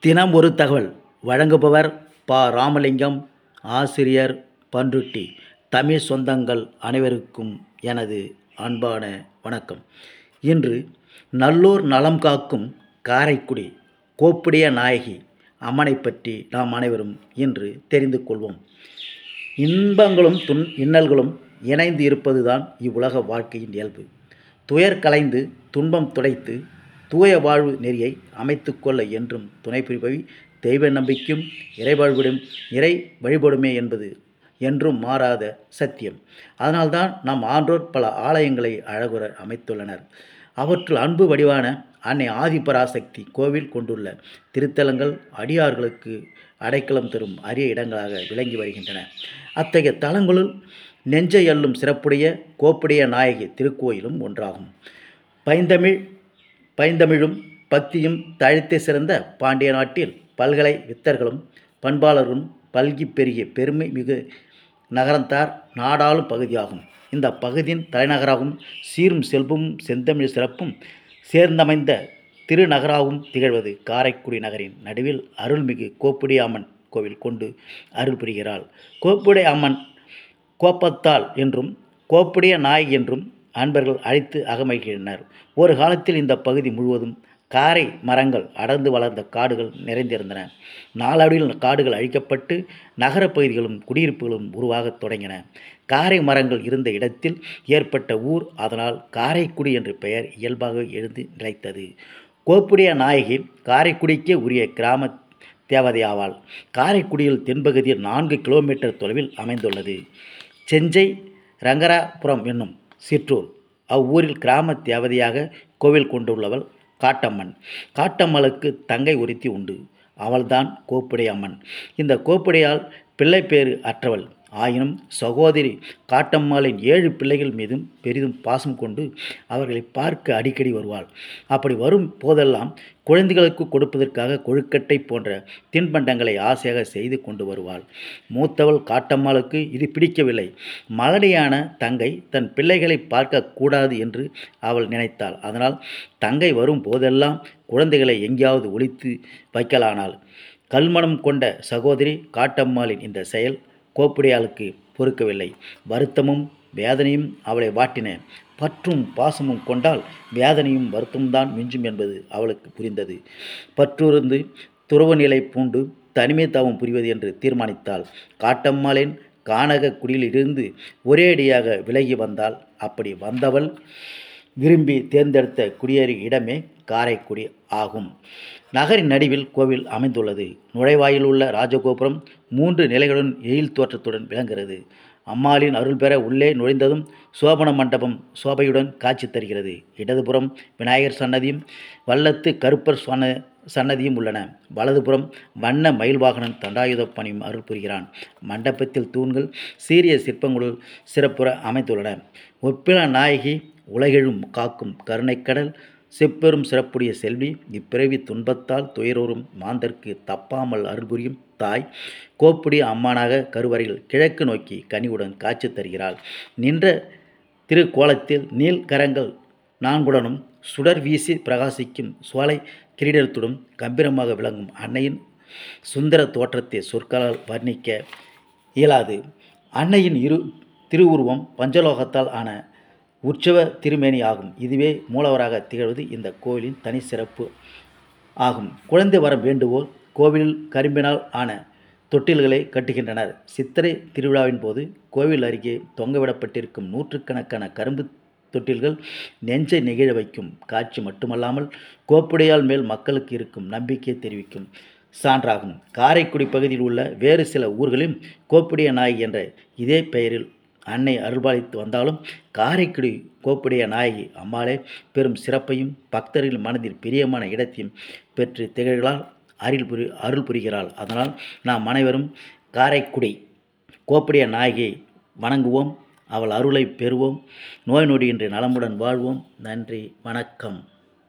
தினம் ஒரு தகவல். வழங்குபவர் ப. ராமலிங்கம் ஆசிரியர் பண்ருட்டி தமிழ் சொந்தங்கள் அனைவருக்கும் எனது அன்பான வணக்கம். இன்று நல்லூர் நலம் காக்கும் காரைக்குடி கோப்புடைய நாயகி அம்மனை பற்றி நாம் அனைவரும் இன்று தெரிந்து கொள்வோம். இன்பங்களும் துன் இன்னல்களும் இணைந்து இருப்பதுதான் இவ்வுலக வாழ்க்கையின் இயல்பு. துயர் கலைந்து துன்பம் துடைத்து தூய வாழ்வு நெறியை அமைத்துக்கொள்ள என்றும் துணை புரிபவி தெய்வ நம்பிக்கையும் இறைவாழ்விடும் இறை வழிபடுமே என்பது என்றும் மாறாத சத்தியம். அதனால்தான் நம் ஆன்றோர் பல ஆலயங்களை அழகுற அமைத்துள்ளனர். அவற்றுள் அன்பு வடிவான அன்னை ஆதிபராசக்தி கோவில் கொண்டுள்ள திருத்தலங்கள் அடியார்களுக்கு அடைக்கலம் தரும் அரிய இடங்களாக விளங்கி வருகின்றன. அத்தகைய தலங்களுள் நெஞ்சை அள்ளும் சிறப்புடைய கோப்புடைய நாயகி திருக்கோயிலும் ஒன்றாகும். பைந்தமிழ் பைந்தமிழும் பக்தியும் தழைத்து சிறந்த பாண்டிய நாட்டில் பல்கலை வித்தர்களும் பண்பாளர்களும் பல்கி பெருகிய பெருமை மிகு நகரந்தார் நாடாளும் பகுதியாகும். இந்த பகுதியின் தலைநகராகவும் சீரும் செல்வமும் செந்தமிழ் சிறப்பும் சேர்ந்தமைந்த திருநகராகவும் திகழ்வது காரைக்குடி நகரின் நடுவில் அருள்மிகு கோப்புடி அம்மன் கோவில் கொண்டு அருள் புரிகிறாள். கோப்புடை அம்மன் கோப்பத்தாள் என்றும் கோப்புடைய நாய் என்றும் அன்பர்கள் அழைத்து அகமகின்றனர் ஒரு காலத்தில் இந்த பகுதி முழுவதும் காரை மரங்கள் அடர்ந்து வளர்ந்த காடுகள் நிறைந்திருந்தன. நாளடைவில் காடுகள் அழிக்கப்பட்டு நகரப்பகுதிகளும் குடியிருப்புகளும் உருவாகத் தொடங்கின. காரை மரங்கள் இருந்த இடத்தில் ஏற்பட்ட ஊர் அதனால் காரைக்குடி என்ற பெயர் இயல்பாக எழுந்து நிலைத்தது. கோப்புடைய நாயகி காரைக்குடிக்கே உரிய கிராம தேவதையாவாள் காரைக்குடியில் தென்பகுதியில் நான்கு கிலோமீட்டர் தொலைவில் அமைந்துள்ளது. செஞ்சை ரங்கராபுரம் என்னும் சிற்றூர். அவ்வூரில் கிராம தேவதையாக கோவில் கொண்டுள்ளவள் காட்டம்மன். காட்டம்மளுக்கு தங்கை ஒருத்தி உண்டு. அவள்தான் கோப்புடை அம்மன் இந்த கோப்புடையால் பிள்ளைப்பேறு அற்றவள். ஆயினும் சகோதரி காட்டம்மாளின் ஏழு பிள்ளைகள் மீதும் பெரிதும் பாசம் கொண்டு அவர்களை பார்க்க அடிக்கடி வருவாள். அப்படி வரும் போதெல்லாம் குழந்தைகளுக்கு கொடுப்பதற்காக கொழுக்கட்டை போன்ற தின்பண்டங்களை ஆசையாக செய்து கொண்டு வருவாள். மூத்தவள் காட்டம்மாளுக்கு இது பிடிக்கவில்லை. மலடியான தங்கை தன் பிள்ளைகளை பார்க்கக்கூடாது என்று அவள் நினைத்தாள். அதனால் தங்கை வரும் போதெல்லாம் குழந்தைகளை எங்கேயாவது ஒழித்து வைக்கலானாள். கல்மணம் கொண்ட சகோதரி காட்டம்மாளின் இந்த செயல் கோப்புடையாளுக்கு பொறுக்கவில்லை. வருத்தமும் வேதனையும் அவளை வாட்டின. பற்றும் பாசமும் கொண்டால் வேதனையும் வருத்தம்தான் மிஞ்சும் என்பது அவளுக்கு புரிந்தது. பற்றுருந்து துறவுநிலை பூண்டு தனிமை தாவம் புரிவது என்று தீர்மானித்தாள். காட்டம்மாளின் கானக குடியிலிருந்து ஒரேடியாக விலகி வந்தால் அப்படி வந்தவள் விரும்பி தேர்ந்தெடுத்த குடியேறி இடமே காரைக்குடி ஆகும். நகரின் நடுவில் கோவில் அமைந்துள்ளது. நுழைவாயில் உள்ள ராஜகோபுரம் மூன்று நிலைகளுடன் எயில் தோற்றத்துடன் விளங்குகிறது. அம்மாளின் அருள் பெற உள்ளே நுழைந்ததும் சோபன மண்டபம் சோபையுடன் காட்சி தருகிறது. இடதுபுறம் விநாயகர் சன்னதியும் வல்லத்து கருப்பர் சன்ன சன்னதியும் உள்ளன. வலதுபுறம் வண்ண மயில்வாகனன் தண்டாயுத பணியும் அருள் புரிகிறான். மண்டபத்தில் தூண்கள் சீரிய சிற்பங்களுள் சிறப்புற அமைத்துள்ளன. ஒப்பில நாயகி உலகெழும் காக்கும் கருணைக்கடல் செப்பெரும் சிறப்புடைய செல்வி இப்பிறவி துன்பத்தால் துயரோரும் மாந்தர்க்கு தப்பாமல் அருள்புரியும் தாய் கோப்புடி அம்மானாக கருவறையில் கிழக்கு நோக்கி கனிவுடன் காட்சி தருகிறாள். நின்ற திருக்கோலத்தில் நீள்கரங்கள் நான்குடனும் சுடர் வீசி பிரகாசிக்கும் சோலை கிரீடத்துடன் கம்பீரமாக விளங்கும் அன்னையின் சுந்தர தோற்றத்தை சொற்களால் வர்ணிக்க இயலாது. அன்னையின் இரு திருவுருவம் பஞ்சலோகத்தால் ஆன உற்சவ திருமேனி ஆகும். இதுவே மூலவராக திகழ்வது இந்த கோவிலின் தனி சிறப்பு ஆகும். குழந்தை வரம் வேண்டுவோர் கோவிலில் கரும்பினால் ஆன தொட்டில்களை கட்டுகின்றனர். சித்திரை திருவிழாவின் போது கோவில் அருகே தொங்கவிடப்பட்டிருக்கும் நூற்றுக்கணக்கான கரும்பு தொட்டில்கள் நெஞ்சை நெகிழ வைக்கும். காட்சி மட்டுமல்லாமல் கோப்புடையால் மேல் மக்களுக்கு இருக்கும் நம்பிக்கை தெரிவிக்கும் சான்றாகும். காரைக்குடி பகுதியில் உள்ள வேறு சில ஊர்களிலும் கோப்புடைய நாய் என்ற இதே பெயரில் அன்னை அருள்பாலித்து வந்தாலும் காரைக்குடி கோப்புடைய நாயகி அம்மாளே பெரும் சிறப்பையும் பக்தர்கள் மனதில் பிரியமான இடத்தையும் பெற்று திகழ்களால் அருள் புரி அருள் புரிகிறாள். அதனால் நாம் அனைவரும் காரைக்குடி கோப்புடைய நாயகியை வணங்குவோம். அவள் அருளை பெறுவோம். நோய் நொடியின்றி நலமுடன் வாழ்வோம். நன்றி வணக்கம்.